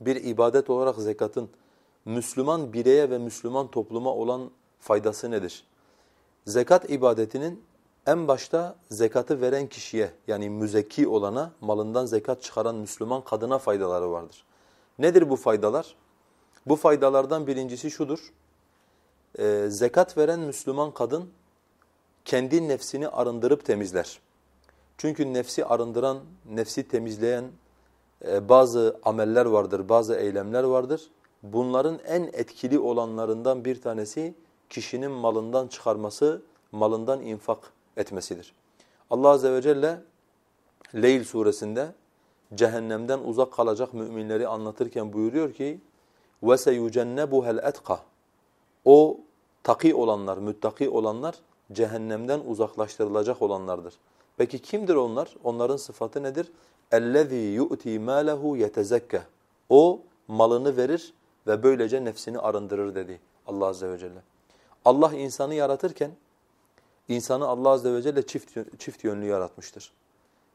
bir ibadet olarak zekatın Müslüman bireye ve Müslüman topluma olan faydası nedir? Zekat ibadetinin en başta zekatı veren kişiye yani müzekki olana malından zekat çıkaran Müslüman kadına faydaları vardır. Nedir bu faydalar? Bu faydalardan birincisi şudur. Ee, zekat veren Müslüman kadın kendi nefsini arındırıp temizler. Çünkü nefsi arındıran, nefsi temizleyen e, bazı ameller vardır, bazı eylemler vardır. Bunların en etkili olanlarından bir tanesi kişinin malından çıkarması, malından infak etmesidir. Allah Azze ve Celle Leyl suresinde cehennemden uzak kalacak müminleri anlatırken buyuruyor ki وَسَيُجَنَّبُهَا الْاَتْقَى O taki olanlar, müttaki olanlar cehennemden uzaklaştırılacak olanlardır. Peki kimdir onlar? Onların sıfatı nedir? اَلَّذ۪ي يُؤْتِي مَالَهُ يَتَزَكَّى O malını verir ve böylece nefsini arındırır dedi Allah Azze ve Celle. Allah insanı yaratırken insanı Allah Azze ve Celle çift, çift yönlü yaratmıştır.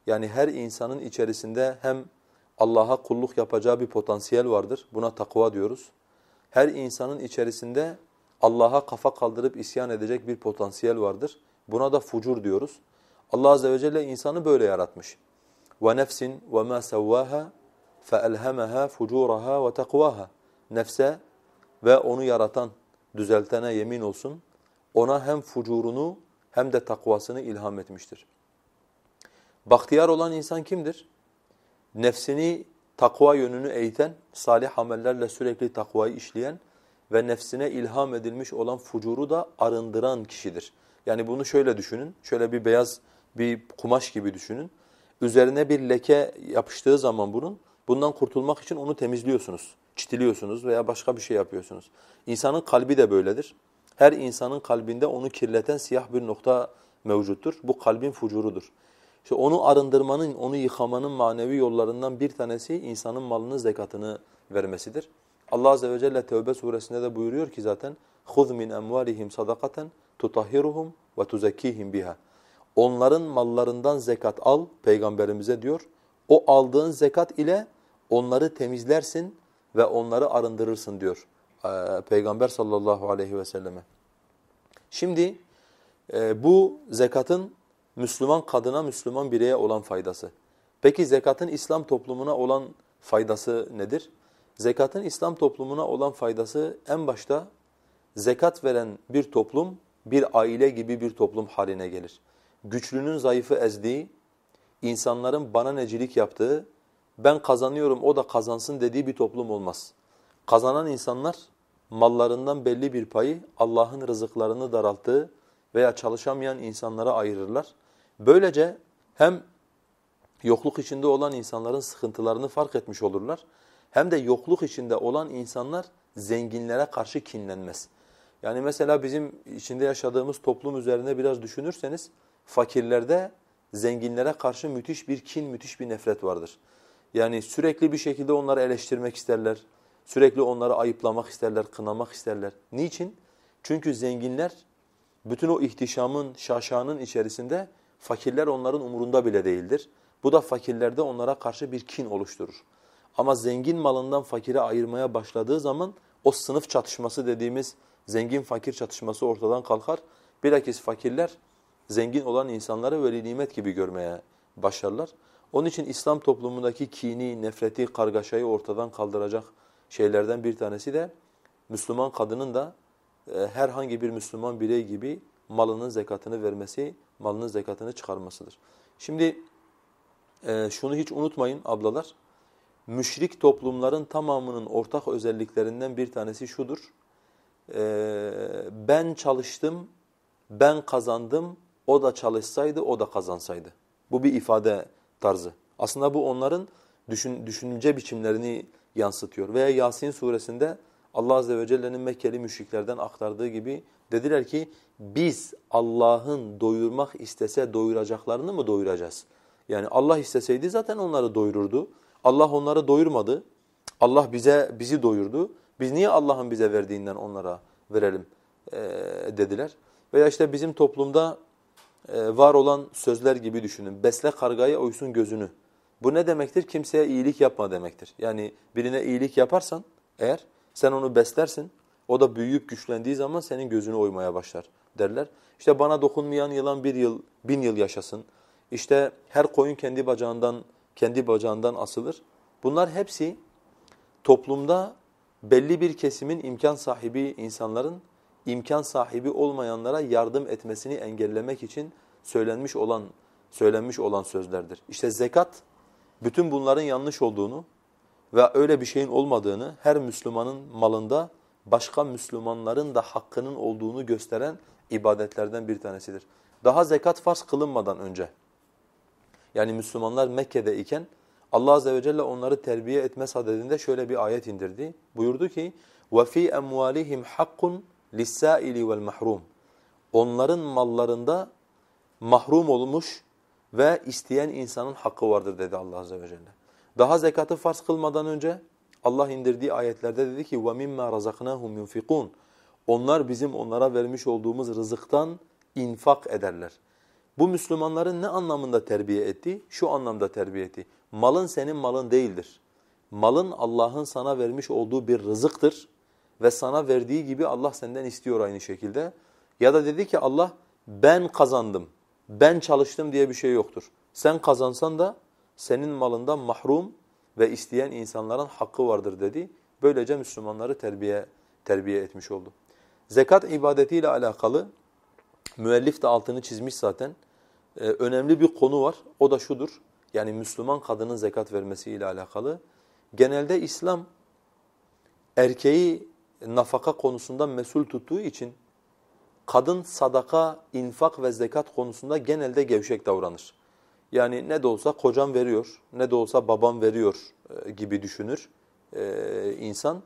Yani her insanın içerisinde hem Allah'a kulluk yapacağı bir potansiyel vardır. Buna takva diyoruz. Her insanın içerisinde Allah'a kafa kaldırıp isyan edecek bir potansiyel vardır. Buna da fucur diyoruz. Allah Azze ve Celle insanı böyle yaratmış. وَنَفْسٍ وَمَا سَوَّاهَا فَأَلْهَمَهَا فُجُورَهَا وَتَقْوَاهَا Nefse ve onu yaratan, düzeltene yemin olsun, ona hem fucurunu hem de takvasını ilham etmiştir. Bahtiyar olan insan kimdir? Nefsini takva yönünü eğiten, salih amellerle sürekli takvayı işleyen ve nefsine ilham edilmiş olan fucuru da arındıran kişidir. Yani bunu şöyle düşünün, şöyle bir beyaz bir kumaş gibi düşünün. Üzerine bir leke yapıştığı zaman bunun, bundan kurtulmak için onu temizliyorsunuz, çitiliyorsunuz veya başka bir şey yapıyorsunuz. İnsanın kalbi de böyledir. Her insanın kalbinde onu kirleten siyah bir nokta mevcuttur. Bu kalbin fucurudur. İşte onu arındırmanın, onu yıkamanın manevi yollarından bir tanesi insanın malının zekatını vermesidir. Allah Azze ve Celle Tevbe suresinde de buyuruyor ki zaten خُذْ مِنْ أَمْوَالِهِمْ صَدَقَةً تُطَهِّرُهُمْ وَتُزَكِّيهِمْ بِهَا Onların mallarından zekat al, peygamberimize diyor. O aldığın zekat ile onları temizlersin ve onları arındırırsın diyor e, Peygamber sallallahu aleyhi ve selleme. Şimdi e, bu zekatın Müslüman kadına, Müslüman bireye olan faydası. Peki zekatın İslam toplumuna olan faydası nedir? Zekatın İslam toplumuna olan faydası en başta zekat veren bir toplum bir aile gibi bir toplum haline gelir. Güçlünün zayıfı ezdiği, insanların bana necilik yaptığı, ben kazanıyorum o da kazansın dediği bir toplum olmaz. Kazanan insanlar mallarından belli bir payı Allah'ın rızıklarını daralttığı veya çalışamayan insanlara ayırırlar. Böylece hem yokluk içinde olan insanların sıkıntılarını fark etmiş olurlar hem de yokluk içinde olan insanlar zenginlere karşı kinlenmez. Yani mesela bizim içinde yaşadığımız toplum üzerine biraz düşünürseniz fakirlerde zenginlere karşı müthiş bir kin, müthiş bir nefret vardır. Yani sürekli bir şekilde onları eleştirmek isterler, sürekli onları ayıplamak isterler, kınamak isterler. Niçin? Çünkü zenginler bütün o ihtişamın, şaşanın içerisinde fakirler onların umurunda bile değildir. Bu da fakirlerde onlara karşı bir kin oluşturur. Ama zengin malından fakire ayırmaya başladığı zaman o sınıf çatışması dediğimiz zengin fakir çatışması ortadan kalkar. Bilakis fakirler zengin olan insanları veli nimet gibi görmeye başlarlar. Onun için İslam toplumundaki kini, nefreti, kargaşayı ortadan kaldıracak şeylerden bir tanesi de Müslüman kadının da e, herhangi bir Müslüman birey gibi malının zekatını vermesi, malının zekatını çıkarmasıdır. Şimdi e, şunu hiç unutmayın ablalar, müşrik toplumların tamamının ortak özelliklerinden bir tanesi şudur. E, ben çalıştım, ben kazandım, o da çalışsaydı, o da kazansaydı. Bu bir ifade tarzı. Aslında bu onların düşün, düşünce biçimlerini yansıtıyor. Veya Yasin suresinde Allah Azze ve Celle'nin Mekkeli müşriklerden aktardığı gibi dediler ki biz Allah'ın doyurmak istese doyuracaklarını mı doyuracağız? Yani Allah isteseydi zaten onları doyururdu. Allah onları doyurmadı. Allah bize bizi doyurdu. Biz niye Allah'ın bize verdiğinden onlara verelim e, dediler. Veya işte bizim toplumda var olan sözler gibi düşünün. Besle kargayı oysun gözünü. Bu ne demektir? Kimseye iyilik yapma demektir. Yani birine iyilik yaparsan eğer sen onu beslersin, o da büyüyüp güçlendiği zaman senin gözünü oymaya başlar derler. İşte bana dokunmayan yılan bir yıl, bin yıl yaşasın. İşte her koyun kendi bacağından, kendi bacağından asılır. Bunlar hepsi toplumda belli bir kesimin imkan sahibi insanların imkan sahibi olmayanlara yardım etmesini engellemek için söylenmiş olan söylenmiş olan sözlerdir. İşte zekat bütün bunların yanlış olduğunu ve öyle bir şeyin olmadığını her Müslümanın malında başka Müslümanların da hakkının olduğunu gösteren ibadetlerden bir tanesidir. Daha zekat farz kılınmadan önce yani Müslümanlar Mekke'de iken Allah azze ve celle onları terbiye etme sadedinde şöyle bir ayet indirdi. Buyurdu ki: "Ve fi emvalihim لِسَّائِلِ mahrum. Onların mallarında mahrum olmuş ve isteyen insanın hakkı vardır dedi Allah Azze ve Celle. Daha zekatı farz kılmadan önce Allah indirdiği ayetlerde dedi ki وَمِمَّا رَزَقْنَاهُمْ يُنْفِقُونَ Onlar bizim onlara vermiş olduğumuz rızıktan infak ederler. Bu Müslümanların ne anlamında terbiye etti? Şu anlamda terbiye etti. Malın senin malın değildir. Malın Allah'ın sana vermiş olduğu bir rızıktır ve sana verdiği gibi Allah senden istiyor aynı şekilde. Ya da dedi ki Allah ben kazandım, ben çalıştım diye bir şey yoktur. Sen kazansan da senin malından mahrum ve isteyen insanların hakkı vardır dedi. Böylece Müslümanları terbiye terbiye etmiş oldu. Zekat ibadetiyle alakalı müellif de altını çizmiş zaten. Ee, önemli bir konu var. O da şudur. Yani Müslüman kadının zekat vermesiyle alakalı. Genelde İslam erkeği nafaka konusunda mesul tuttuğu için kadın sadaka, infak ve zekat konusunda genelde gevşek davranır. Yani ne de olsa kocam veriyor, ne de olsa babam veriyor e, gibi düşünür e, insan.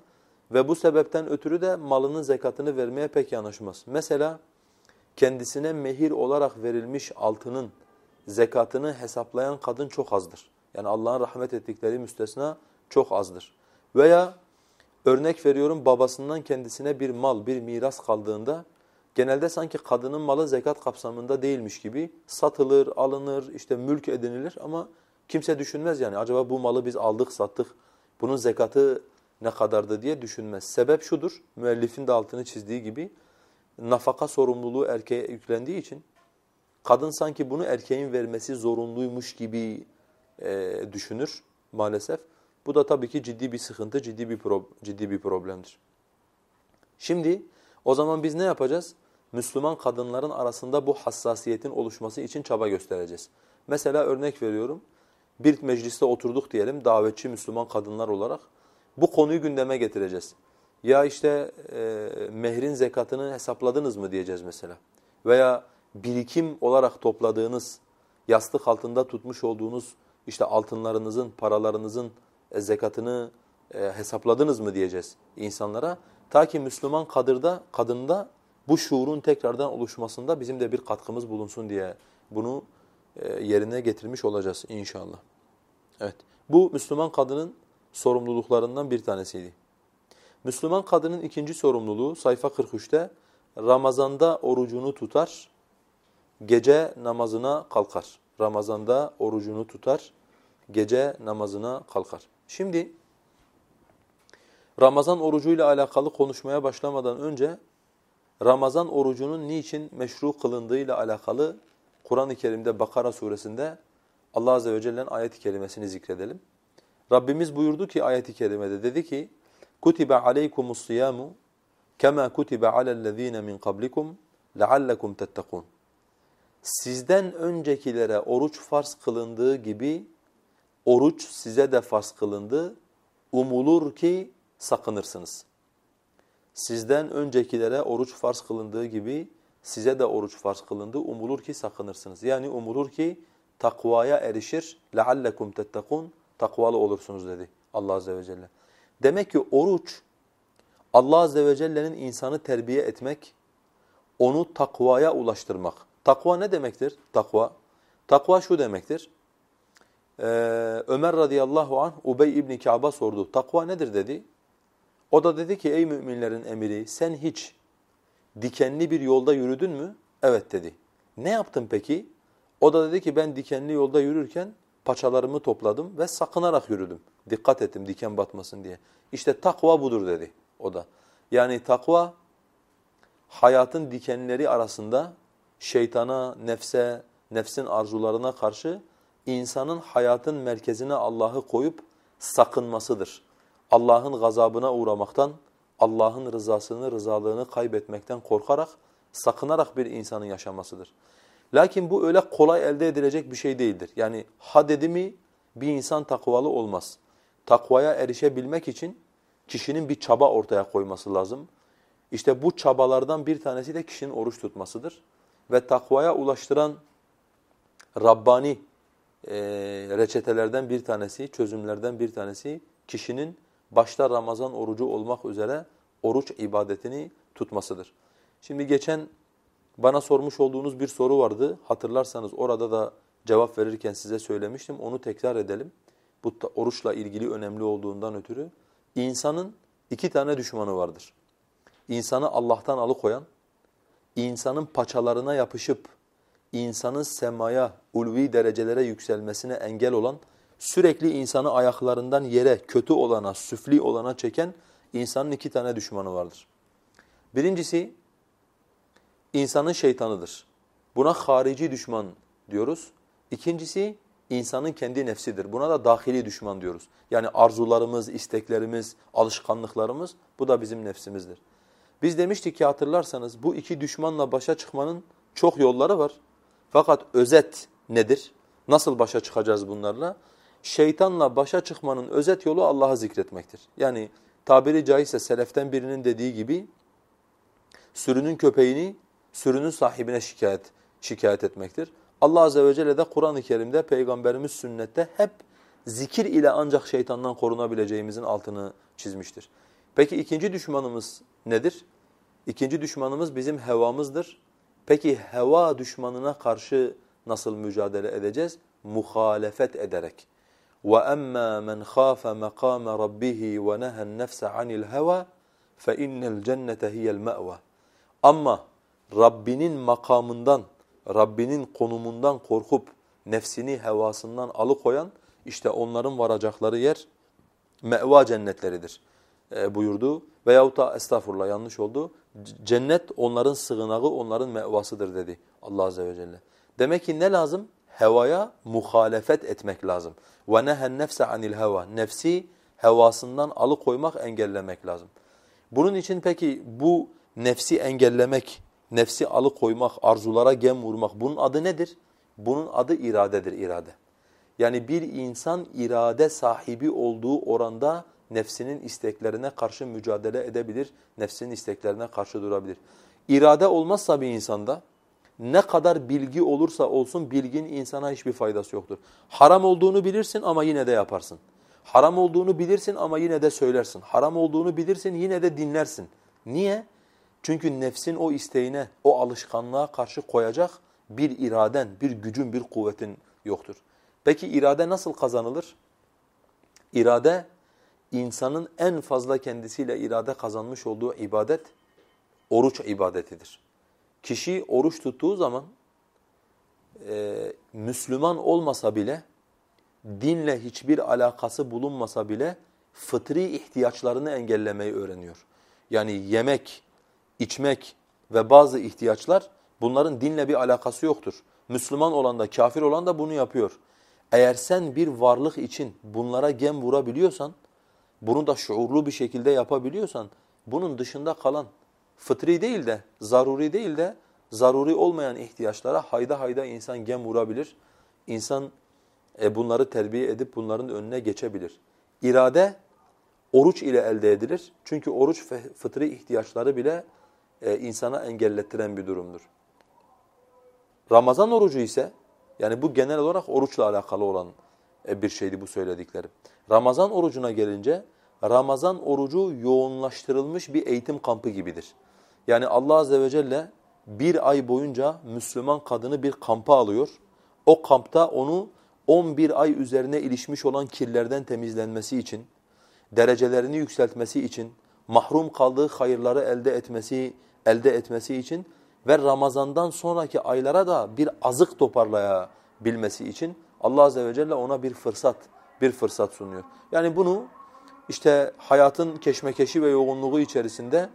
Ve bu sebepten ötürü de malının zekatını vermeye pek yanaşmaz. Mesela kendisine mehir olarak verilmiş altının zekatını hesaplayan kadın çok azdır. Yani Allah'ın rahmet ettikleri müstesna çok azdır. Veya örnek veriyorum babasından kendisine bir mal, bir miras kaldığında genelde sanki kadının malı zekat kapsamında değilmiş gibi satılır, alınır, işte mülk edinilir ama kimse düşünmez yani acaba bu malı biz aldık, sattık, bunun zekatı ne kadardı diye düşünmez. Sebep şudur, müellifin de altını çizdiği gibi nafaka sorumluluğu erkeğe yüklendiği için kadın sanki bunu erkeğin vermesi zorunluymuş gibi e, düşünür maalesef. Bu da tabii ki ciddi bir sıkıntı, ciddi bir pro ciddi bir problemdir. Şimdi o zaman biz ne yapacağız? Müslüman kadınların arasında bu hassasiyetin oluşması için çaba göstereceğiz. Mesela örnek veriyorum. Bir mecliste oturduk diyelim davetçi Müslüman kadınlar olarak. Bu konuyu gündeme getireceğiz. Ya işte e, mehrin zekatını hesapladınız mı diyeceğiz mesela. Veya birikim olarak topladığınız, yastık altında tutmuş olduğunuz işte altınlarınızın, paralarınızın zekatını e, hesapladınız mı diyeceğiz insanlara. Ta ki Müslüman kadırda, kadında bu şuurun tekrardan oluşmasında bizim de bir katkımız bulunsun diye bunu e, yerine getirmiş olacağız inşallah. Evet. Bu Müslüman kadının sorumluluklarından bir tanesiydi. Müslüman kadının ikinci sorumluluğu sayfa 43'te Ramazanda orucunu tutar, gece namazına kalkar. Ramazanda orucunu tutar, gece namazına kalkar. Şimdi Ramazan orucuyla alakalı konuşmaya başlamadan önce Ramazan orucunun niçin meşru kılındığıyla alakalı Kur'an-ı Kerim'de Bakara suresinde Allah azze ve celle'nin ayet-i kerimesini zikredelim. Rabbimiz buyurdu ki ayet-i kerimede dedi ki kutibe aleykumus siyamu kema kutibe alellezine min qablikum leallekum tettekun. Sizden öncekilere oruç farz kılındığı gibi oruç size de farz kılındı. Umulur ki sakınırsınız. Sizden öncekilere oruç farz kılındığı gibi size de oruç farz kılındı. Umulur ki sakınırsınız. Yani umulur ki takvaya erişir. لَعَلَّكُمْ تَتَّقُونَ Takvalı olursunuz dedi Allah Azze ve Celle. Demek ki oruç Allah Azze ve Celle'nin insanı terbiye etmek, onu takvaya ulaştırmak. Takva ne demektir? Takva. Takva şu demektir. Ee, Ömer radıyallahu anh Ubey İbni Ka'ba sordu. Takva nedir dedi. O da dedi ki ey müminlerin emiri sen hiç dikenli bir yolda yürüdün mü? Evet dedi. Ne yaptın peki? O da dedi ki ben dikenli yolda yürürken paçalarımı topladım ve sakınarak yürüdüm. Dikkat ettim diken batmasın diye. İşte takva budur dedi o da. Yani takva hayatın dikenleri arasında şeytana, nefse, nefsin arzularına karşı insanın hayatın merkezine Allah'ı koyup sakınmasıdır. Allah'ın gazabına uğramaktan, Allah'ın rızasını, rızalığını kaybetmekten korkarak, sakınarak bir insanın yaşamasıdır. Lakin bu öyle kolay elde edilecek bir şey değildir. Yani ha dedi mi bir insan takvalı olmaz. Takvaya erişebilmek için kişinin bir çaba ortaya koyması lazım. İşte bu çabalardan bir tanesi de kişinin oruç tutmasıdır. Ve takvaya ulaştıran Rabbani e, reçetelerden bir tanesi, çözümlerden bir tanesi kişinin başta Ramazan orucu olmak üzere oruç ibadetini tutmasıdır. Şimdi geçen bana sormuş olduğunuz bir soru vardı. Hatırlarsanız orada da cevap verirken size söylemiştim. Onu tekrar edelim. Bu oruçla ilgili önemli olduğundan ötürü. İnsanın iki tane düşmanı vardır. İnsanı Allah'tan alıkoyan, insanın paçalarına yapışıp insanın semaya, ulvi derecelere yükselmesine engel olan, sürekli insanı ayaklarından yere, kötü olana, süfli olana çeken insanın iki tane düşmanı vardır. Birincisi, insanın şeytanıdır. Buna harici düşman diyoruz. İkincisi, insanın kendi nefsidir. Buna da dahili düşman diyoruz. Yani arzularımız, isteklerimiz, alışkanlıklarımız bu da bizim nefsimizdir. Biz demiştik ki hatırlarsanız bu iki düşmanla başa çıkmanın çok yolları var. Fakat özet nedir? Nasıl başa çıkacağız bunlarla? Şeytanla başa çıkmanın özet yolu Allah'ı zikretmektir. Yani tabiri caizse seleften birinin dediği gibi sürünün köpeğini sürünün sahibine şikayet şikayet etmektir. Allah azze ve celle de Kur'an-ı Kerim'de peygamberimiz sünnette hep zikir ile ancak şeytandan korunabileceğimizin altını çizmiştir. Peki ikinci düşmanımız nedir? İkinci düşmanımız bizim hevamızdır. Peki heva düşmanına karşı nasıl mücadele edeceğiz? Muhalefet ederek. وَأَمَّا مَنْ خَافَ مَقَامَ رَبِّهِ وَنَهَى النَّفْسَ عَنِ الْهَوَى فَإِنَّ الْجَنَّةَ هِيَ الْمَأْوَى Ama Rabbinin makamından, Rabbinin konumundan korkup nefsini hevasından alıkoyan işte onların varacakları yer meva cennetleridir e, buyurdu. Veyahut da estağfurullah yanlış oldu. Cennet onların sığınağı, onların mevasıdır dedi Allah Azze ve Celle. Demek ki ne lazım? Hevaya muhalefet etmek lazım. وَنَهَا النَّفْسَ عَنِ الْهَوَى Nefsi hevasından alıkoymak, engellemek lazım. Bunun için peki bu nefsi engellemek, nefsi alıkoymak, arzulara gem vurmak bunun adı nedir? Bunun adı iradedir, irade. Yani bir insan irade sahibi olduğu oranda nefsinin isteklerine karşı mücadele edebilir, nefsinin isteklerine karşı durabilir. İrade olmazsa bir insanda ne kadar bilgi olursa olsun bilgin insana hiçbir faydası yoktur. Haram olduğunu bilirsin ama yine de yaparsın. Haram olduğunu bilirsin ama yine de söylersin. Haram olduğunu bilirsin yine de dinlersin. Niye? Çünkü nefsin o isteğine, o alışkanlığa karşı koyacak bir iraden, bir gücün, bir kuvvetin yoktur. Peki irade nasıl kazanılır? İrade insanın en fazla kendisiyle irade kazanmış olduğu ibadet oruç ibadetidir. Kişi oruç tuttuğu zaman e, Müslüman olmasa bile, dinle hiçbir alakası bulunmasa bile fıtri ihtiyaçlarını engellemeyi öğreniyor. Yani yemek, içmek ve bazı ihtiyaçlar bunların dinle bir alakası yoktur. Müslüman olan da kafir olan da bunu yapıyor. Eğer sen bir varlık için bunlara gem vurabiliyorsan, bunu da şuurlu bir şekilde yapabiliyorsan bunun dışında kalan fıtri değil de zaruri değil de zaruri olmayan ihtiyaçlara hayda hayda insan gem vurabilir. İnsan e, bunları terbiye edip bunların önüne geçebilir. İrade oruç ile elde edilir. Çünkü oruç fıtri ihtiyaçları bile e, insana engellettiren bir durumdur. Ramazan orucu ise yani bu genel olarak oruçla alakalı olan bir şeydi bu söylediklerim. Ramazan orucuna gelince Ramazan orucu yoğunlaştırılmış bir eğitim kampı gibidir. Yani Allah Azze ve Celle bir ay boyunca Müslüman kadını bir kampa alıyor. O kampta onu 11 ay üzerine ilişmiş olan kirlerden temizlenmesi için, derecelerini yükseltmesi için, mahrum kaldığı hayırları elde etmesi elde etmesi için ve Ramazan'dan sonraki aylara da bir azık toparlayabilmesi için Allah azze ve celle ona bir fırsat, bir fırsat sunuyor. Yani bunu işte hayatın keşmekeşi ve yoğunluğu içerisinde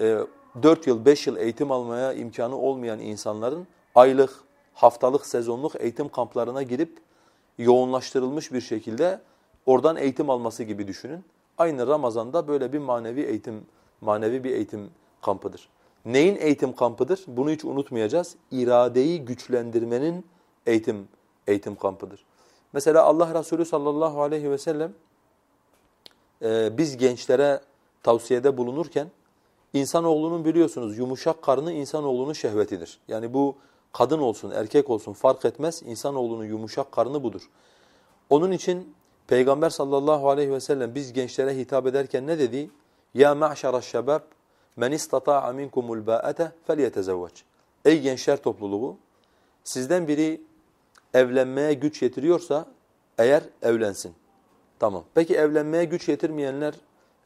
e, 4 yıl, 5 yıl eğitim almaya imkanı olmayan insanların aylık, haftalık, sezonluk eğitim kamplarına girip yoğunlaştırılmış bir şekilde oradan eğitim alması gibi düşünün. Aynı Ramazan'da böyle bir manevi eğitim, manevi bir eğitim kampıdır. Neyin eğitim kampıdır? Bunu hiç unutmayacağız. İradeyi güçlendirmenin eğitim eğitim kampıdır. Mesela Allah Resulü sallallahu aleyhi ve sellem e, biz gençlere tavsiyede bulunurken insanoğlunun biliyorsunuz yumuşak karnı insanoğlunun şehvetidir. Yani bu kadın olsun erkek olsun fark etmez insanoğlunun yumuşak karnı budur. Onun için Peygamber sallallahu aleyhi ve sellem biz gençlere hitap ederken ne dedi? Ya ma'şaraş şebab men istata'a minkumul ba'ate felyetezevveç. Ey gençler topluluğu sizden biri evlenmeye güç yetiriyorsa eğer evlensin. Tamam. Peki evlenmeye güç yetirmeyenler,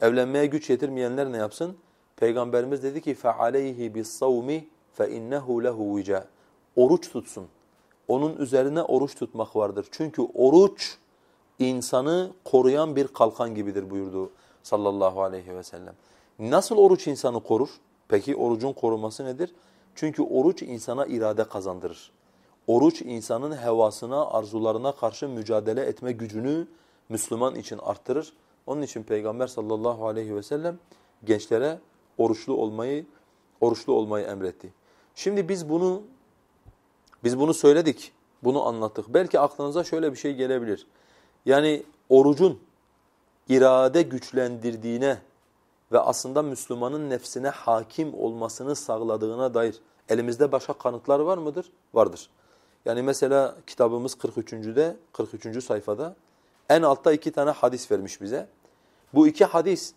evlenmeye güç yetirmeyenler ne yapsın? Peygamberimiz dedi ki فَعَلَيْهِ بِالصَّوْمِ فَاِنَّهُ لَهُ وِجَاء Oruç tutsun. Onun üzerine oruç tutmak vardır. Çünkü oruç insanı koruyan bir kalkan gibidir buyurdu sallallahu aleyhi ve sellem. Nasıl oruç insanı korur? Peki orucun koruması nedir? Çünkü oruç insana irade kazandırır. Oruç insanın hevasına, arzularına karşı mücadele etme gücünü Müslüman için arttırır. Onun için Peygamber sallallahu aleyhi ve sellem gençlere oruçlu olmayı oruçlu olmayı emretti. Şimdi biz bunu biz bunu söyledik, bunu anlattık. Belki aklınıza şöyle bir şey gelebilir. Yani orucun irade güçlendirdiğine ve aslında Müslümanın nefsine hakim olmasını sağladığına dair elimizde başka kanıtlar var mıdır? Vardır. Yani mesela kitabımız 43.de 43. sayfada en altta iki tane hadis vermiş bize. Bu iki hadis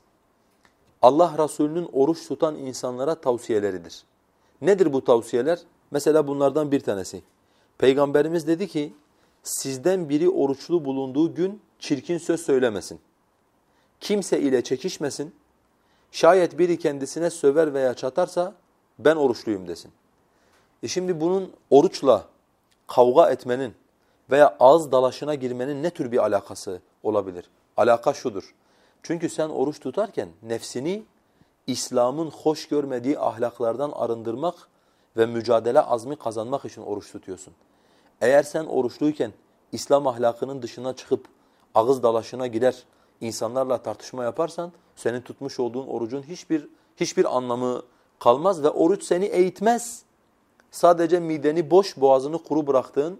Allah Resulü'nün oruç tutan insanlara tavsiyeleridir. Nedir bu tavsiyeler? Mesela bunlardan bir tanesi. Peygamberimiz dedi ki, sizden biri oruçlu bulunduğu gün çirkin söz söylemesin. Kimse ile çekişmesin. Şayet biri kendisine söver veya çatarsa ben oruçluyum desin. E şimdi bunun oruçla kavga etmenin veya ağız dalaşına girmenin ne tür bir alakası olabilir? Alaka şudur. Çünkü sen oruç tutarken nefsini İslam'ın hoş görmediği ahlaklardan arındırmak ve mücadele azmi kazanmak için oruç tutuyorsun. Eğer sen oruçluyken İslam ahlakının dışına çıkıp ağız dalaşına girer, insanlarla tartışma yaparsan senin tutmuş olduğun orucun hiçbir hiçbir anlamı kalmaz ve oruç seni eğitmez. Sadece mideni boş, boğazını kuru bıraktığın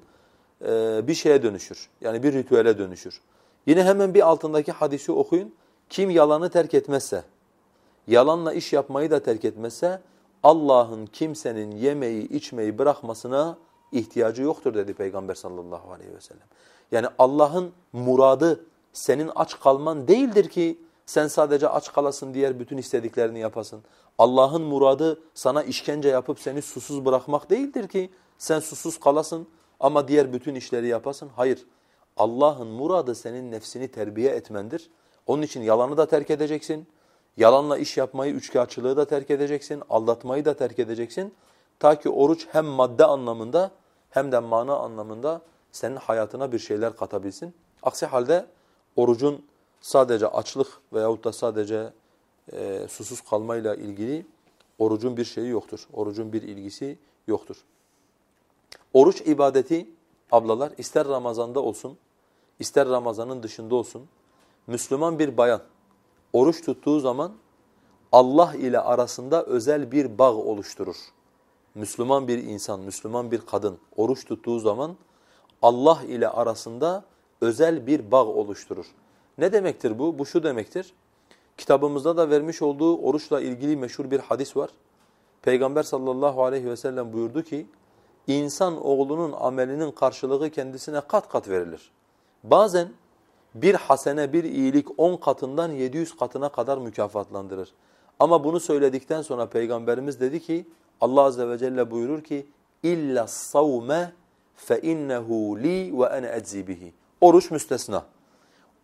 e, bir şeye dönüşür. Yani bir ritüele dönüşür. Yine hemen bir altındaki hadisi okuyun. Kim yalanı terk etmezse, yalanla iş yapmayı da terk etmezse Allah'ın kimsenin yemeği içmeyi bırakmasına ihtiyacı yoktur dedi Peygamber sallallahu aleyhi ve sellem. Yani Allah'ın muradı senin aç kalman değildir ki sen sadece aç kalasın diğer bütün istediklerini yapasın. Allah'ın muradı sana işkence yapıp seni susuz bırakmak değildir ki sen susuz kalasın ama diğer bütün işleri yapasın. Hayır. Allah'ın muradı senin nefsini terbiye etmendir. Onun için yalanı da terk edeceksin. Yalanla iş yapmayı, üçkağıtçılığı da terk edeceksin. Aldatmayı da terk edeceksin. Ta ki oruç hem madde anlamında hem de mana anlamında senin hayatına bir şeyler katabilsin. Aksi halde orucun sadece açlık veyahut da sadece e, susuz kalmayla ilgili orucun bir şeyi yoktur. Orucun bir ilgisi yoktur. Oruç ibadeti ablalar ister Ramazan'da olsun, ister Ramazan'ın dışında olsun, Müslüman bir bayan oruç tuttuğu zaman Allah ile arasında özel bir bağ oluşturur. Müslüman bir insan, Müslüman bir kadın oruç tuttuğu zaman Allah ile arasında özel bir bağ oluşturur. Ne demektir bu? Bu şu demektir. Kitabımızda da vermiş olduğu oruçla ilgili meşhur bir hadis var. Peygamber sallallahu aleyhi ve sellem buyurdu ki, insan oğlunun amelinin karşılığı kendisine kat kat verilir. Bazen bir hasene, bir iyilik on katından 700 katına kadar mükafatlandırır. Ama bunu söyledikten sonra Peygamberimiz dedi ki, Allah azze ve celle buyurur ki, illa savme fe innehu li ve ene eczi. Oruç müstesna.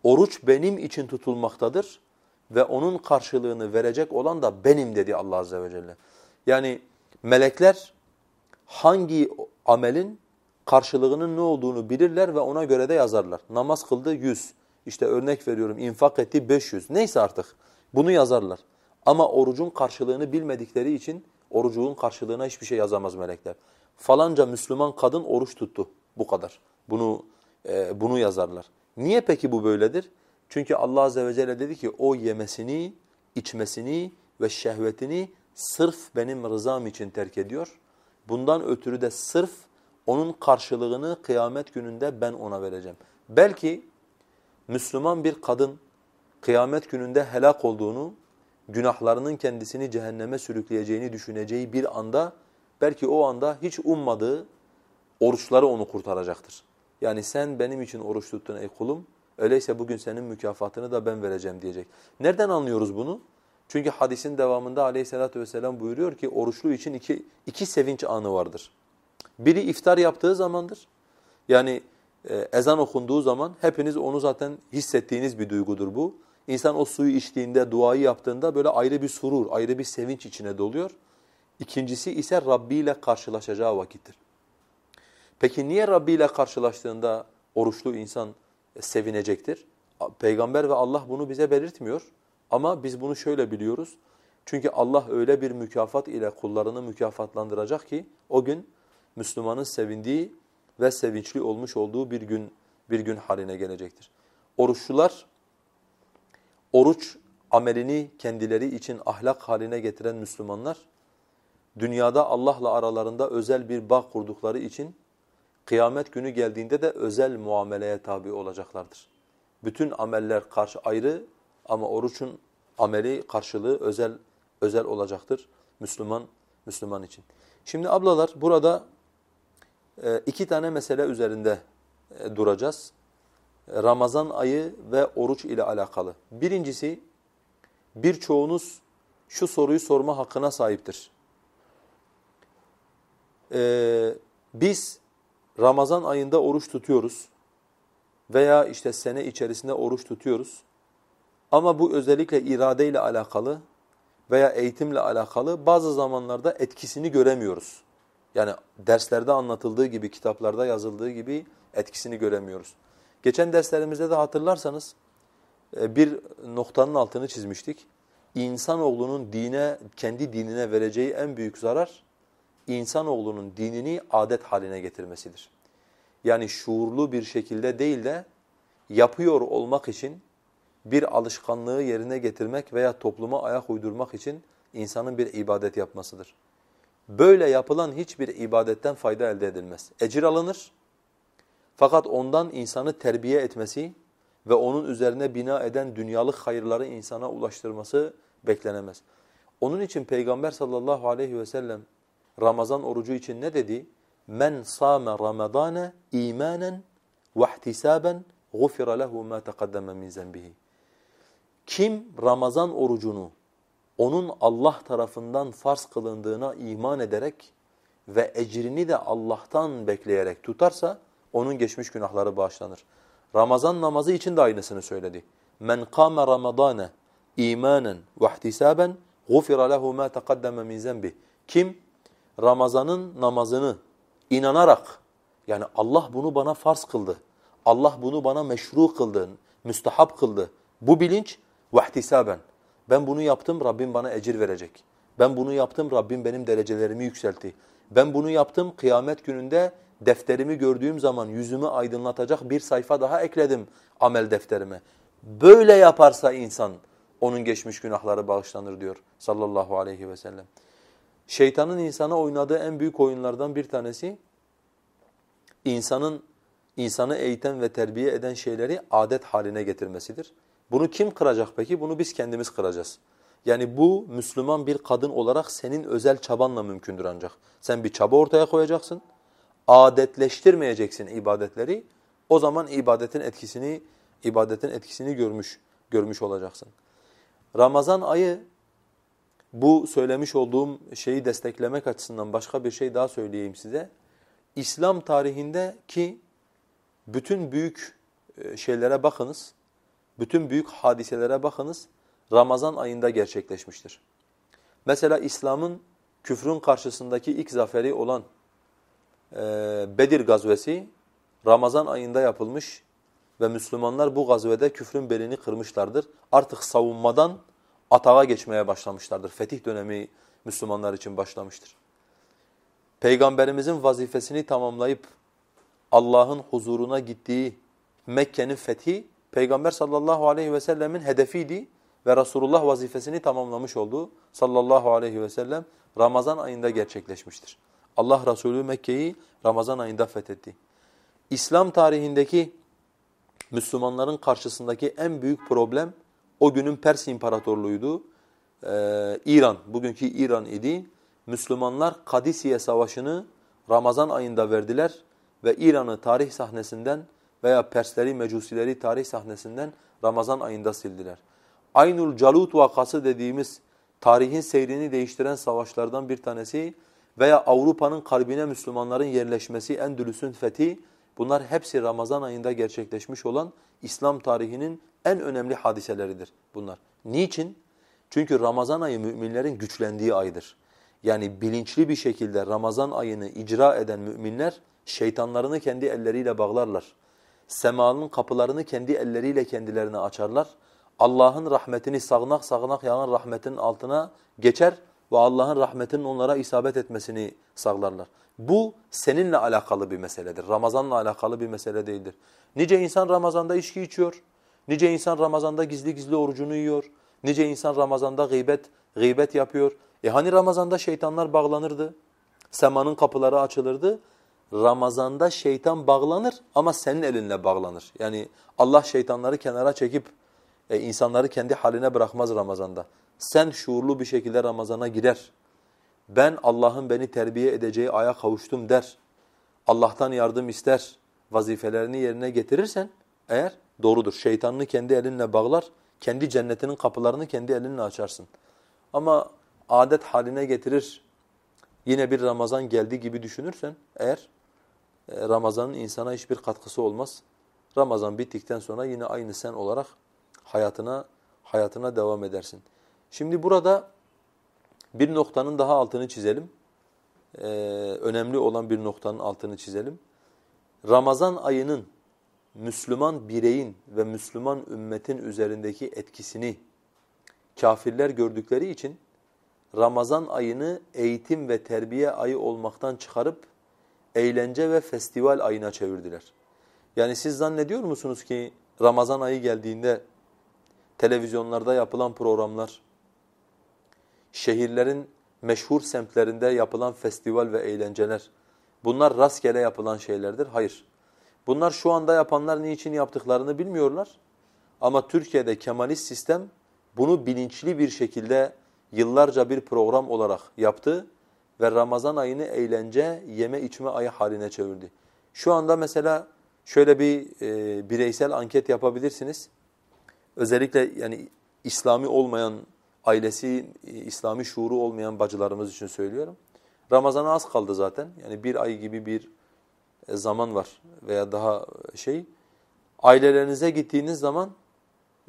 Oruç benim için tutulmaktadır ve onun karşılığını verecek olan da benim dedi Allah azze ve celle. Yani melekler hangi amelin karşılığının ne olduğunu bilirler ve ona göre de yazarlar. Namaz kıldı 100, işte örnek veriyorum infak etti 500, neyse artık bunu yazarlar. Ama orucun karşılığını bilmedikleri için orucun karşılığına hiçbir şey yazamaz melekler. Falanca Müslüman kadın oruç tuttu, bu kadar. Bunu e, bunu yazarlar. Niye peki bu böyledir? Çünkü Allah Azze ve Celle dedi ki o yemesini, içmesini ve şehvetini sırf benim rızam için terk ediyor. Bundan ötürü de sırf onun karşılığını kıyamet gününde ben ona vereceğim. Belki Müslüman bir kadın kıyamet gününde helak olduğunu, günahlarının kendisini cehenneme sürükleyeceğini düşüneceği bir anda, belki o anda hiç ummadığı oruçları onu kurtaracaktır. Yani sen benim için oruç tuttun ey kulum, öyleyse bugün senin mükafatını da ben vereceğim diyecek. Nereden anlıyoruz bunu? Çünkü hadisin devamında aleyhissalatü vesselam buyuruyor ki oruçlu için iki, iki sevinç anı vardır. Biri iftar yaptığı zamandır. Yani e, ezan okunduğu zaman hepiniz onu zaten hissettiğiniz bir duygudur bu. İnsan o suyu içtiğinde, duayı yaptığında böyle ayrı bir surur, ayrı bir sevinç içine doluyor. İkincisi ise Rabbi ile karşılaşacağı vakittir. Peki niye Rabbi ile karşılaştığında oruçlu insan sevinecektir? Peygamber ve Allah bunu bize belirtmiyor. Ama biz bunu şöyle biliyoruz. Çünkü Allah öyle bir mükafat ile kullarını mükafatlandıracak ki o gün Müslümanın sevindiği ve sevinçli olmuş olduğu bir gün bir gün haline gelecektir. Oruçlular oruç amelini kendileri için ahlak haline getiren Müslümanlar dünyada Allah'la aralarında özel bir bağ kurdukları için kıyamet günü geldiğinde de özel muameleye tabi olacaklardır. Bütün ameller karşı ayrı ama oruçun ameli karşılığı özel özel olacaktır Müslüman Müslüman için. Şimdi ablalar burada e, iki tane mesele üzerinde e, duracağız. Ramazan ayı ve oruç ile alakalı. Birincisi birçoğunuz şu soruyu sorma hakkına sahiptir. Ee, biz Ramazan ayında oruç tutuyoruz veya işte sene içerisinde oruç tutuyoruz. Ama bu özellikle iradeyle alakalı veya eğitimle alakalı bazı zamanlarda etkisini göremiyoruz. Yani derslerde anlatıldığı gibi, kitaplarda yazıldığı gibi etkisini göremiyoruz. Geçen derslerimizde de hatırlarsanız e, bir noktanın altını çizmiştik. İnsanoğlunun dine, kendi dinine vereceği en büyük zarar, insanoğlunun dinini adet haline getirmesidir. Yani şuurlu bir şekilde değil de yapıyor olmak için bir alışkanlığı yerine getirmek veya topluma ayak uydurmak için insanın bir ibadet yapmasıdır. Böyle yapılan hiçbir ibadetten fayda elde edilmez. Ecir alınır fakat ondan insanı terbiye etmesi ve onun üzerine bina eden dünyalık hayırları insana ulaştırması beklenemez. Onun için Peygamber sallallahu aleyhi ve sellem Ramazan orucu için ne dedi? Men sâme ramadâne îmânen ve ihtisâben gufira lehu mâ teqaddeme min zenbihi. Kim Ramazan orucunu onun Allah tarafından farz kılındığına iman ederek ve ecrini de Allah'tan bekleyerek tutarsa onun geçmiş günahları bağışlanır. Ramazan namazı için de aynısını söyledi. Men kâme ramadâne imanen ve ihtisâben gufira lehu mâ teqaddeme min zenbih. Kim Ramazan'ın namazını inanarak yani Allah bunu bana farz kıldı. Allah bunu bana meşru kıldı, müstahap kıldı. Bu bilinç vahtisaben. Ben bunu yaptım Rabbim bana ecir verecek. Ben bunu yaptım Rabbim benim derecelerimi yükseltti. Ben bunu yaptım kıyamet gününde defterimi gördüğüm zaman yüzümü aydınlatacak bir sayfa daha ekledim amel defterime. Böyle yaparsa insan onun geçmiş günahları bağışlanır diyor sallallahu aleyhi ve sellem. Şeytanın insana oynadığı en büyük oyunlardan bir tanesi insanın insanı eğiten ve terbiye eden şeyleri adet haline getirmesidir. Bunu kim kıracak peki? Bunu biz kendimiz kıracağız. Yani bu Müslüman bir kadın olarak senin özel çabanla mümkündür ancak. Sen bir çaba ortaya koyacaksın. Adetleştirmeyeceksin ibadetleri. O zaman ibadetin etkisini ibadetin etkisini görmüş görmüş olacaksın. Ramazan ayı bu söylemiş olduğum şeyi desteklemek açısından başka bir şey daha söyleyeyim size. İslam tarihinde ki bütün büyük e, şeylere bakınız, bütün büyük hadiselere bakınız, Ramazan ayında gerçekleşmiştir. Mesela İslam'ın küfrün karşısındaki ilk zaferi olan Bedir gazvesi Ramazan ayında yapılmış ve Müslümanlar bu gazvede küfrün belini kırmışlardır. Artık savunmadan atağa geçmeye başlamışlardır. Fetih dönemi Müslümanlar için başlamıştır. Peygamberimizin vazifesini tamamlayıp Allah'ın huzuruna gittiği Mekke'nin fethi Peygamber sallallahu aleyhi ve sellemin hedefiydi ve Resulullah vazifesini tamamlamış oldu sallallahu aleyhi ve sellem Ramazan ayında gerçekleşmiştir. Allah Resulü Mekke'yi Ramazan ayında fethetti. İslam tarihindeki Müslümanların karşısındaki en büyük problem o günün Pers İmparatorluğu'ydu. Ee, İran, bugünkü İran idi. Müslümanlar Kadisiye Savaşı'nı Ramazan ayında verdiler ve İran'ı tarih sahnesinden veya Persleri, Mecusileri tarih sahnesinden Ramazan ayında sildiler. Aynul Calut vakası dediğimiz tarihin seyrini değiştiren savaşlardan bir tanesi veya Avrupa'nın kalbine Müslümanların yerleşmesi, Endülüs'ün fethi bunlar hepsi Ramazan ayında gerçekleşmiş olan İslam tarihinin en önemli hadiseleridir bunlar. Niçin? Çünkü Ramazan ayı müminlerin güçlendiği aydır. Yani bilinçli bir şekilde Ramazan ayını icra eden müminler şeytanlarını kendi elleriyle bağlarlar. Semanın kapılarını kendi elleriyle kendilerine açarlar. Allah'ın rahmetini sağanak sağanak yağan rahmetin altına geçer ve Allah'ın rahmetinin onlara isabet etmesini sağlarlar. Bu seninle alakalı bir meseledir. Ramazanla alakalı bir mesele değildir. Nice insan Ramazan'da içki içiyor. Nice insan Ramazan'da gizli gizli orucunu yiyor. Nice insan Ramazan'da gıybet, gıybet yapıyor. E hani Ramazan'da şeytanlar bağlanırdı? Semanın kapıları açılırdı. Ramazan'da şeytan bağlanır ama senin elinle bağlanır. Yani Allah şeytanları kenara çekip e, insanları kendi haline bırakmaz Ramazan'da. Sen şuurlu bir şekilde Ramazan'a girer. Ben Allah'ın beni terbiye edeceği aya kavuştum der. Allah'tan yardım ister. Vazifelerini yerine getirirsen eğer doğrudur. Şeytanını kendi elinle bağlar, kendi cennetinin kapılarını kendi elinle açarsın. Ama adet haline getirir, yine bir Ramazan geldi gibi düşünürsen eğer e, Ramazan'ın insana hiçbir katkısı olmaz. Ramazan bittikten sonra yine aynı sen olarak hayatına hayatına devam edersin. Şimdi burada bir noktanın daha altını çizelim. Ee, önemli olan bir noktanın altını çizelim. Ramazan ayının Müslüman bireyin ve Müslüman ümmetin üzerindeki etkisini kafirler gördükleri için Ramazan ayını eğitim ve terbiye ayı olmaktan çıkarıp eğlence ve festival ayına çevirdiler. Yani siz zannediyor musunuz ki Ramazan ayı geldiğinde televizyonlarda yapılan programlar, şehirlerin meşhur semtlerinde yapılan festival ve eğlenceler, bunlar rastgele yapılan şeylerdir. Hayır. Bunlar şu anda yapanlar niçin yaptıklarını bilmiyorlar. Ama Türkiye'de Kemalist sistem bunu bilinçli bir şekilde yıllarca bir program olarak yaptı ve Ramazan ayını eğlence, yeme içme ayı haline çevirdi. Şu anda mesela şöyle bir e, bireysel anket yapabilirsiniz. Özellikle yani İslami olmayan ailesi, İslami şuuru olmayan bacılarımız için söylüyorum. Ramazan'a az kaldı zaten. Yani bir ay gibi bir e, zaman var veya daha şey. Ailelerinize gittiğiniz zaman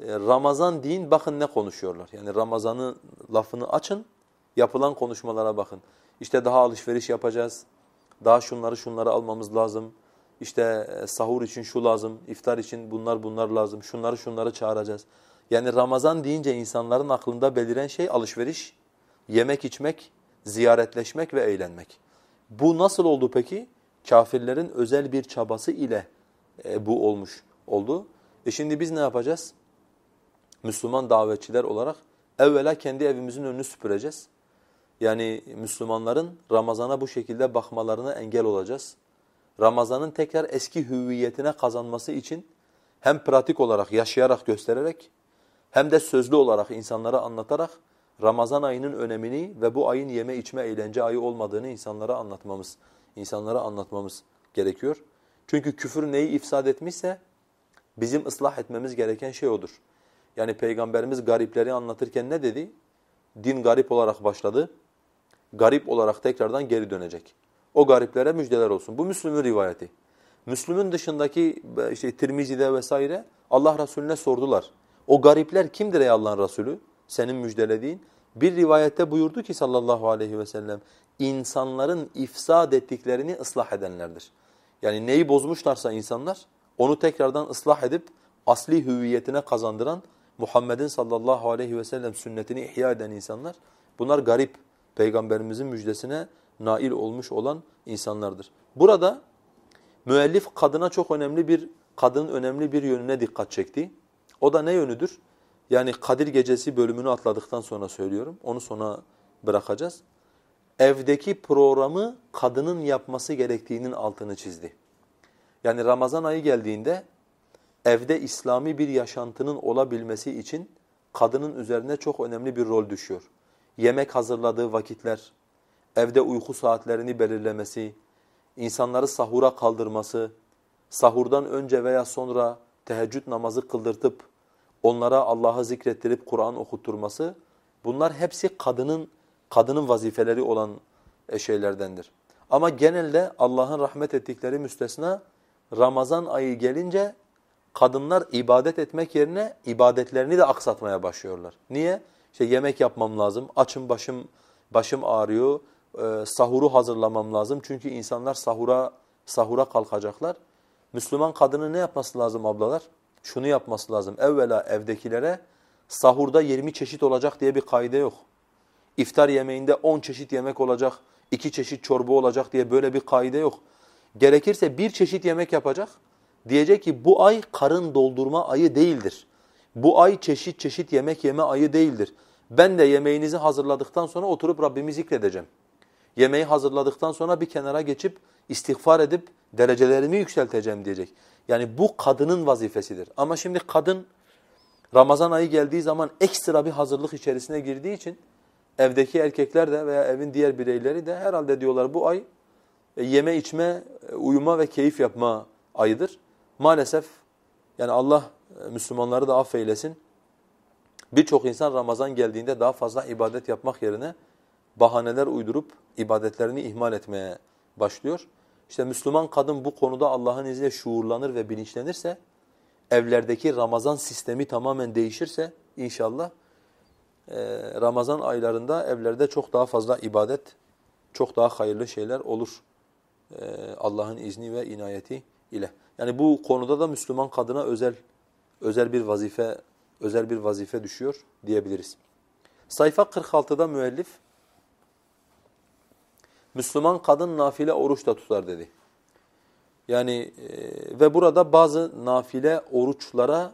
e, Ramazan deyin bakın ne konuşuyorlar. Yani Ramazan'ı lafını açın, yapılan konuşmalara bakın. İşte daha alışveriş yapacağız, daha şunları şunları almamız lazım. İşte e, sahur için şu lazım, iftar için bunlar bunlar lazım, şunları şunları çağıracağız. Yani Ramazan deyince insanların aklında beliren şey alışveriş, yemek içmek, ziyaretleşmek ve eğlenmek. Bu nasıl oldu peki? Kafirlerin özel bir çabası ile e, bu olmuş oldu. E şimdi biz ne yapacağız? Müslüman davetçiler olarak evvela kendi evimizin önünü süpüreceğiz. Yani Müslümanların Ramazan'a bu şekilde bakmalarına engel olacağız. Ramazan'ın tekrar eski hüviyetine kazanması için hem pratik olarak yaşayarak göstererek hem de sözlü olarak insanlara anlatarak Ramazan ayının önemini ve bu ayın yeme içme eğlence ayı olmadığını insanlara anlatmamız, insanlara anlatmamız gerekiyor. Çünkü küfür neyi ifsad etmişse bizim ıslah etmemiz gereken şey odur. Yani Peygamberimiz garipleri anlatırken ne dedi? Din garip olarak başladı, garip olarak tekrardan geri dönecek. O gariplere müjdeler olsun. Bu Müslüm'ün rivayeti. Müslüm'ün dışındaki işte Tirmizi'de vesaire Allah Resulüne sordular. O garipler kimdir ey Allah'ın Resulü? Senin müjdelediğin. Bir rivayette buyurdu ki sallallahu aleyhi ve sellem insanların ifsad ettiklerini ıslah edenlerdir. Yani neyi bozmuşlarsa insanlar onu tekrardan ıslah edip asli hüviyetine kazandıran Muhammed'in sallallahu aleyhi ve sellem sünnetini ihya eden insanlar bunlar garip peygamberimizin müjdesine nail olmuş olan insanlardır. Burada müellif kadına çok önemli bir kadının önemli bir yönüne dikkat çekti. O da ne yönüdür? Yani Kadir Gecesi bölümünü atladıktan sonra söylüyorum. Onu sona bırakacağız. Evdeki programı kadının yapması gerektiğinin altını çizdi. Yani Ramazan ayı geldiğinde evde İslami bir yaşantının olabilmesi için kadının üzerine çok önemli bir rol düşüyor. Yemek hazırladığı vakitler, evde uyku saatlerini belirlemesi, insanları sahura kaldırması, sahurdan önce veya sonra teheccüd namazı kıldırtıp onlara Allah'ı zikrettirip Kur'an okutturması bunlar hepsi kadının kadının vazifeleri olan e, şeylerdendir. Ama genelde Allah'ın rahmet ettikleri müstesna Ramazan ayı gelince kadınlar ibadet etmek yerine ibadetlerini de aksatmaya başlıyorlar. Niye? İşte yemek yapmam lazım, açım başım başım ağrıyor, e, sahuru hazırlamam lazım. Çünkü insanlar sahura sahura kalkacaklar. Müslüman kadının ne yapması lazım ablalar? Şunu yapması lazım. Evvela evdekilere sahurda 20 çeşit olacak diye bir kaide yok. İftar yemeğinde 10 çeşit yemek olacak, 2 çeşit çorba olacak diye böyle bir kaide yok. Gerekirse bir çeşit yemek yapacak. Diyecek ki bu ay karın doldurma ayı değildir. Bu ay çeşit çeşit yemek yeme ayı değildir. Ben de yemeğinizi hazırladıktan sonra oturup Rabbimi zikredeceğim. Yemeği hazırladıktan sonra bir kenara geçip istiğfar edip derecelerimi yükselteceğim diyecek. Yani bu kadının vazifesidir. Ama şimdi kadın Ramazan ayı geldiği zaman ekstra bir hazırlık içerisine girdiği için evdeki erkekler de veya evin diğer bireyleri de herhalde diyorlar bu ay e, yeme içme, e, uyuma ve keyif yapma ayıdır. Maalesef yani Allah e, Müslümanları da affeylesin. Birçok insan Ramazan geldiğinde daha fazla ibadet yapmak yerine bahaneler uydurup ibadetlerini ihmal etmeye başlıyor. İşte Müslüman kadın bu konuda Allah'ın izniyle şuurlanır ve bilinçlenirse, evlerdeki Ramazan sistemi tamamen değişirse inşallah e, Ramazan aylarında evlerde çok daha fazla ibadet, çok daha hayırlı şeyler olur e, Allah'ın izni ve inayeti ile. Yani bu konuda da Müslüman kadına özel özel bir vazife özel bir vazife düşüyor diyebiliriz. Sayfa 46'da müellif Müslüman kadın nafile oruç da tutar dedi. Yani e, ve burada bazı nafile oruçlara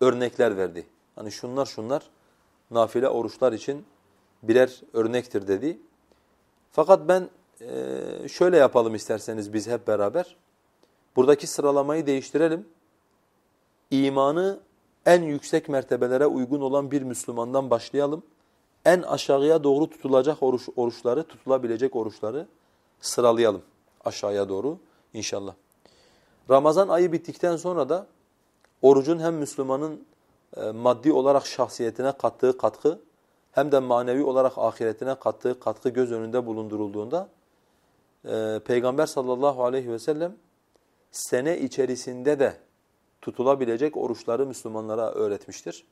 örnekler verdi. Hani şunlar şunlar nafile oruçlar için birer örnektir dedi. Fakat ben e, şöyle yapalım isterseniz biz hep beraber. Buradaki sıralamayı değiştirelim. İmanı en yüksek mertebelere uygun olan bir Müslümandan başlayalım en aşağıya doğru tutulacak oruç, oruçları, tutulabilecek oruçları sıralayalım aşağıya doğru inşallah. Ramazan ayı bittikten sonra da orucun hem Müslümanın e, maddi olarak şahsiyetine kattığı katkı hem de manevi olarak ahiretine kattığı katkı göz önünde bulundurulduğunda e, Peygamber sallallahu aleyhi ve sellem sene içerisinde de tutulabilecek oruçları Müslümanlara öğretmiştir.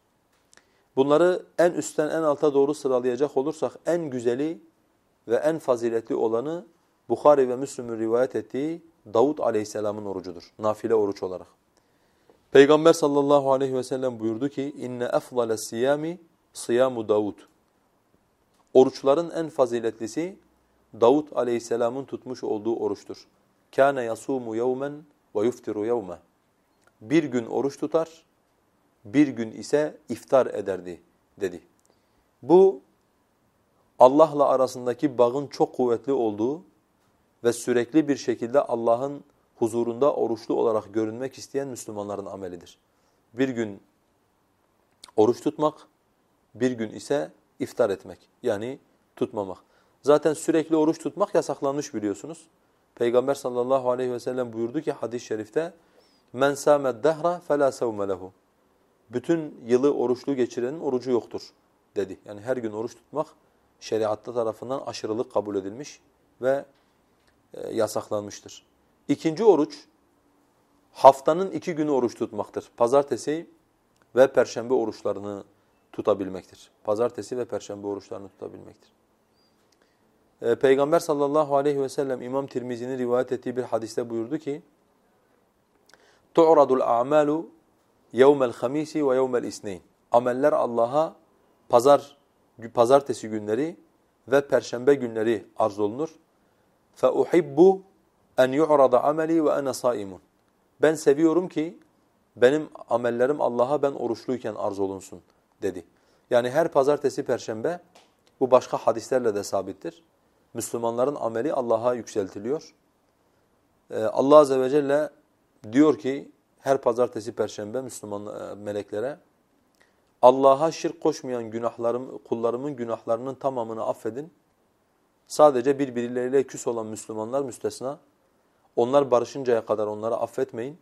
Bunları en üstten en alta doğru sıralayacak olursak en güzeli ve en faziletli olanı Bukhari ve Müslüm'ün rivayet ettiği Davud aleyhisselamın orucudur. Nafile oruç olarak. Peygamber sallallahu aleyhi ve sellem buyurdu ki inne efdale siyami siyamu Davud. Oruçların en faziletlisi Davud aleyhisselamın tutmuş olduğu oruçtur. Kâne yasumu yevmen ve yuftiru yevme. Bir gün oruç tutar, bir gün ise iftar ederdi dedi. Bu Allah'la arasındaki bağın çok kuvvetli olduğu ve sürekli bir şekilde Allah'ın huzurunda oruçlu olarak görünmek isteyen Müslümanların amelidir. Bir gün oruç tutmak, bir gün ise iftar etmek yani tutmamak. Zaten sürekli oruç tutmak yasaklanmış biliyorsunuz. Peygamber sallallahu aleyhi ve sellem buyurdu ki hadis-i şerifte men sâmed dehra felâ sevme lehu bütün yılı oruçlu geçirenin orucu yoktur dedi. Yani her gün oruç tutmak şeriatta tarafından aşırılık kabul edilmiş ve e, yasaklanmıştır. İkinci oruç haftanın iki günü oruç tutmaktır. Pazartesi ve perşembe oruçlarını tutabilmektir. Pazartesi ve perşembe oruçlarını tutabilmektir. E, Peygamber sallallahu aleyhi ve sellem İmam Tirmizi'nin rivayet ettiği bir hadiste buyurdu ki: "Tu'radul a'malu يَوْمَ الْخَمِيسِ وَيَوْمَ الْاِسْنَيْنِ Ameller Allah'a pazar, pazartesi günleri ve perşembe günleri arz olunur. فَاُحِبُّ اَنْ يُعْرَضَ عَمَلِي وَاَنَا صَائِمٌ Ben seviyorum ki benim amellerim Allah'a ben oruçluyken arz olunsun dedi. Yani her pazartesi, perşembe bu başka hadislerle de sabittir. Müslümanların ameli Allah'a yükseltiliyor. Ee, Allah Azze ve Celle diyor ki her pazartesi, perşembe Müslüman e, meleklere Allah'a şirk koşmayan günahlarım, kullarımın günahlarının tamamını affedin. Sadece birbirleriyle küs olan Müslümanlar müstesna. Onlar barışıncaya kadar onları affetmeyin.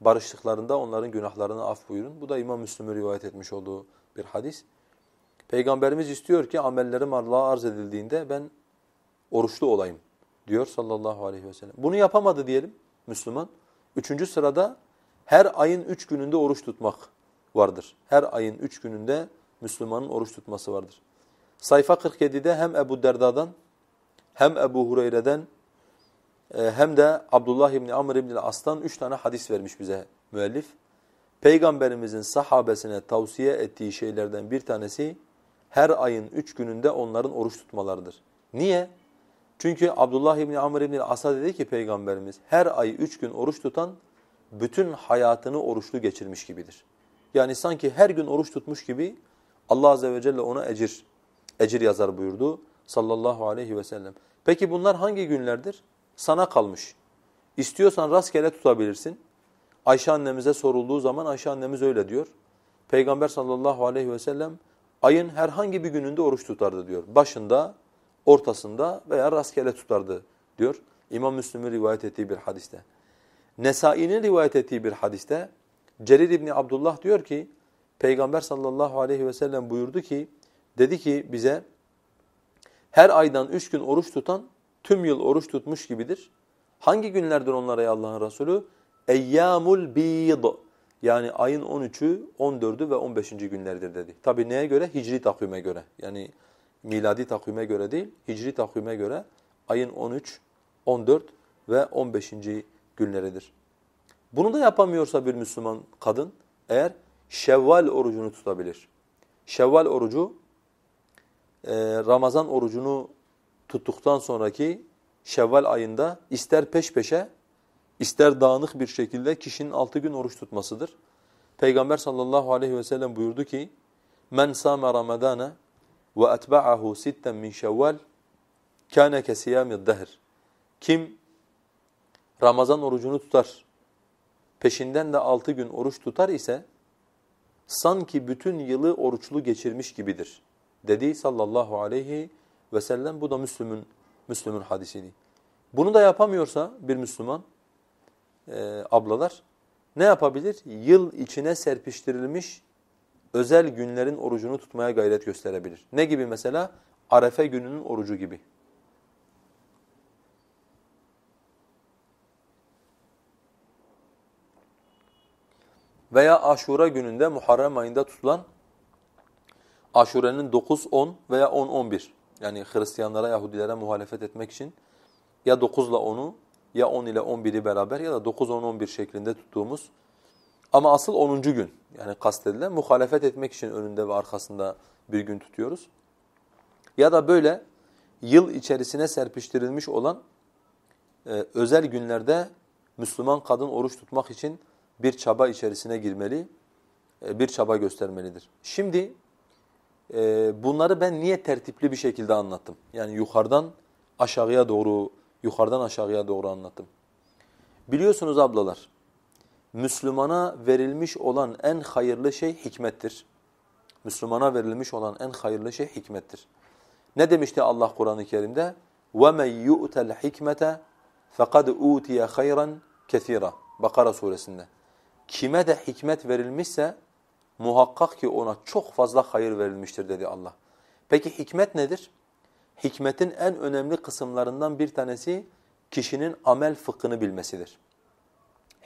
Barıştıklarında onların günahlarını af buyurun. Bu da İmam Müslüm'ü rivayet etmiş olduğu bir hadis. Peygamberimiz istiyor ki amellerim Allah'a arz edildiğinde ben oruçlu olayım diyor sallallahu aleyhi ve sellem. Bunu yapamadı diyelim Müslüman. Üçüncü sırada her ayın üç gününde oruç tutmak vardır. Her ayın üç gününde Müslümanın oruç tutması vardır. Sayfa 47'de hem Ebu Derda'dan hem Ebu Hureyre'den e, hem de Abdullah İbni Amr İbni As'tan üç tane hadis vermiş bize müellif. Peygamberimizin sahabesine tavsiye ettiği şeylerden bir tanesi her ayın üç gününde onların oruç tutmalarıdır. Niye? Çünkü Abdullah İbni Amr İbni As'a dedi ki Peygamberimiz her ay üç gün oruç tutan bütün hayatını oruçlu geçirmiş gibidir. Yani sanki her gün oruç tutmuş gibi Allah Azze ve Celle ona ecir, ecir yazar buyurdu sallallahu aleyhi ve sellem. Peki bunlar hangi günlerdir? Sana kalmış. İstiyorsan rastgele tutabilirsin. Ayşe annemize sorulduğu zaman Ayşe annemiz öyle diyor. Peygamber sallallahu aleyhi ve sellem ayın herhangi bir gününde oruç tutardı diyor. Başında, ortasında veya rastgele tutardı diyor. İmam Müslim'in rivayet ettiği bir hadiste. Nesai'nin rivayet ettiği bir hadiste Cerir İbni Abdullah diyor ki Peygamber sallallahu aleyhi ve sellem buyurdu ki dedi ki bize her aydan üç gün oruç tutan tüm yıl oruç tutmuş gibidir. Hangi günlerdir onlar ey Allah'ın Resulü? Eyyamul bid. Yani ayın 13'ü, 14'ü ve 15. günlerdir dedi. Tabi neye göre? Hicri takvime göre. Yani miladi takvime göre değil, hicri takvime göre ayın 13, 14 ve 15. günleridir. Bunu da yapamıyorsa bir Müslüman kadın eğer Şevval orucunu tutabilir. Şevval orucu e, Ramazan orucunu tuttuktan sonraki Şevval ayında ister peş peşe ister dağınık bir şekilde kişinin altı gün oruç tutmasıdır. Peygamber sallallahu aleyhi ve sellem buyurdu ki Men sâme ramadâne ve etba'ahu sitten min şevval kâne kesiyâmid dehr. Kim Ramazan orucunu tutar, peşinden de altı gün oruç tutar ise sanki bütün yılı oruçlu geçirmiş gibidir dedi sallallahu aleyhi ve sellem. Bu da Müslüm'ün Müslüm'ün hadisiydi. Bunu da yapamıyorsa bir Müslüman e, ablalar ne yapabilir? Yıl içine serpiştirilmiş özel günlerin orucunu tutmaya gayret gösterebilir. Ne gibi mesela? Arefe gününün orucu gibi. Veya Aşura gününde Muharrem ayında tutulan Aşure'nin 9, 10 veya 10, 11 yani Hristiyanlara, Yahudilere muhalefet etmek için ya 9 ile 10'u ya 10 ile 11'i beraber ya da 9, 10, 11 şeklinde tuttuğumuz ama asıl 10. gün yani kastedilen muhalefet etmek için önünde ve arkasında bir gün tutuyoruz. Ya da böyle yıl içerisine serpiştirilmiş olan e, özel günlerde Müslüman kadın oruç tutmak için bir çaba içerisine girmeli, e, bir çaba göstermelidir. Şimdi e, bunları ben niye tertipli bir şekilde anlattım? Yani yukarıdan aşağıya doğru, yukarıdan aşağıya doğru anlattım. Biliyorsunuz ablalar, Müslümana verilmiş olan en hayırlı şey hikmettir. Müslümana verilmiş olan en hayırlı şey hikmettir. Ne demişti Allah Kur'an-ı Kerim'de? وَمَنْ يُؤْتَ الْحِكْمَةَ فَقَدْ اُوْتِيَ خَيْرًا كَثِيرًا Bakara suresinde. Kime de hikmet verilmişse muhakkak ki ona çok fazla hayır verilmiştir dedi Allah. Peki hikmet nedir? Hikmetin en önemli kısımlarından bir tanesi kişinin amel fıkhını bilmesidir.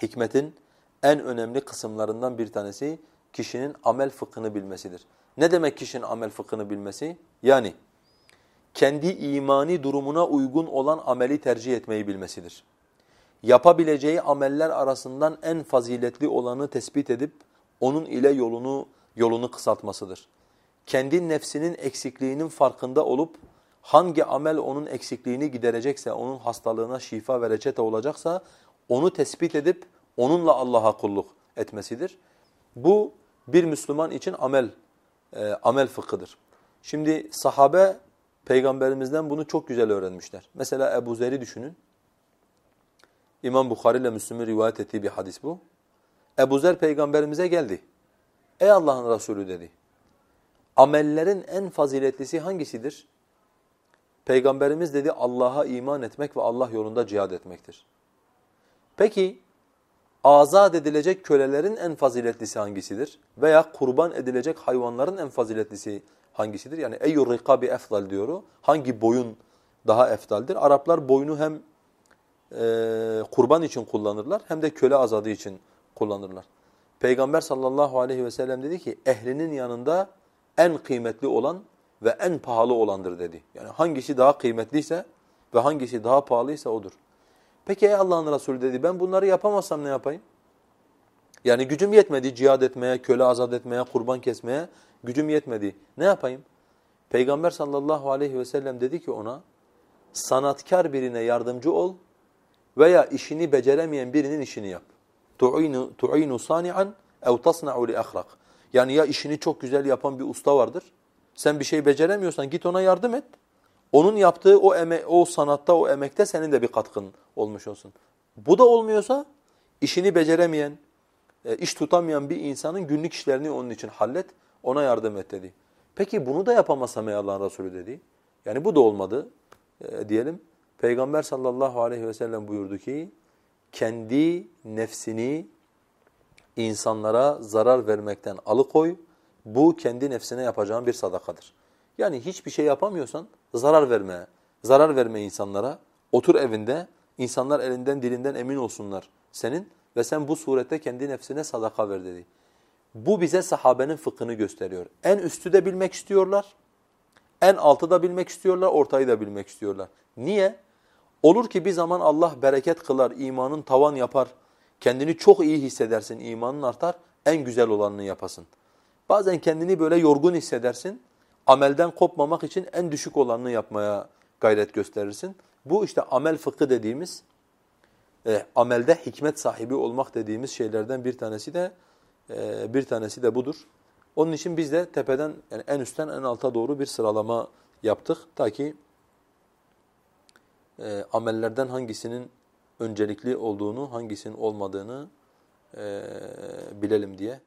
Hikmetin en önemli kısımlarından bir tanesi kişinin amel fıkhını bilmesidir. Ne demek kişinin amel fıkhını bilmesi? Yani kendi imani durumuna uygun olan ameli tercih etmeyi bilmesidir. Yapabileceği ameller arasından en faziletli olanı tespit edip onun ile yolunu yolunu kısaltmasıdır. Kendi nefsinin eksikliğinin farkında olup hangi amel onun eksikliğini giderecekse, onun hastalığına şifa ve reçete olacaksa onu tespit edip onunla Allah'a kulluk etmesidir. Bu bir Müslüman için amel e, amel fıkhıdır. Şimdi sahabe peygamberimizden bunu çok güzel öğrenmişler. Mesela Ebu Zer'i düşünün. İmam Bukhari ile Müslüm'ün rivayet ettiği bir hadis bu. Ebu Zer peygamberimize geldi. Ey Allah'ın Resulü dedi. Amellerin en faziletlisi hangisidir? Peygamberimiz dedi Allah'a iman etmek ve Allah yolunda cihad etmektir. Peki azat edilecek kölelerin en faziletlisi hangisidir? Veya kurban edilecek hayvanların en faziletlisi hangisidir? Yani eyyur rikabi efdal diyoru. Hangi boyun daha efdaldir? Araplar boynu hem e, kurban için kullanırlar hem de köle azadı için kullanırlar. Peygamber sallallahu aleyhi ve sellem dedi ki ehlinin yanında en kıymetli olan ve en pahalı olandır dedi. Yani hangisi daha kıymetliyse ve hangisi daha pahalıysa odur. Peki ey Allah'ın Resulü dedi ben bunları yapamazsam ne yapayım? Yani gücüm yetmedi cihad etmeye, köle azat etmeye, kurban kesmeye gücüm yetmedi. Ne yapayım? Peygamber sallallahu aleyhi ve sellem dedi ki ona sanatkar birine yardımcı ol veya işini beceremeyen birinin işini yap. Tu'inu tu'inu sani'an ev tasna'u li ahrak. Yani ya işini çok güzel yapan bir usta vardır. Sen bir şey beceremiyorsan git ona yardım et. Onun yaptığı o eme o sanatta, o emekte senin de bir katkın olmuş olsun. Bu da olmuyorsa işini beceremeyen, e, iş tutamayan bir insanın günlük işlerini onun için hallet, ona yardım et dedi. Peki bunu da yapamazsam ey Allah'ın Resulü dedi. Yani bu da olmadı e, diyelim. Peygamber sallallahu aleyhi ve sellem buyurdu ki kendi nefsini insanlara zarar vermekten alıkoy. Bu kendi nefsine yapacağın bir sadakadır. Yani hiçbir şey yapamıyorsan zarar vermeye, zarar verme insanlara. Otur evinde, insanlar elinden dilinden emin olsunlar senin ve sen bu surette kendi nefsine sadaka ver dedi. Bu bize sahabenin fıkhını gösteriyor. En üstü de bilmek istiyorlar, en altı da bilmek istiyorlar, ortayı da bilmek istiyorlar. Niye? Olur ki bir zaman Allah bereket kılar, imanın tavan yapar, kendini çok iyi hissedersin, imanın artar, en güzel olanını yapasın. Bazen kendini böyle yorgun hissedersin, amelden kopmamak için en düşük olanını yapmaya gayret gösterirsin. Bu işte amel fıkhı dediğimiz, e, amelde hikmet sahibi olmak dediğimiz şeylerden bir tanesi de e, bir tanesi de budur. Onun için biz de tepeden yani en üstten en alta doğru bir sıralama yaptık ta ki e, amellerden hangisinin öncelikli olduğunu, hangisinin olmadığını e, bilelim diye.